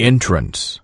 entrance.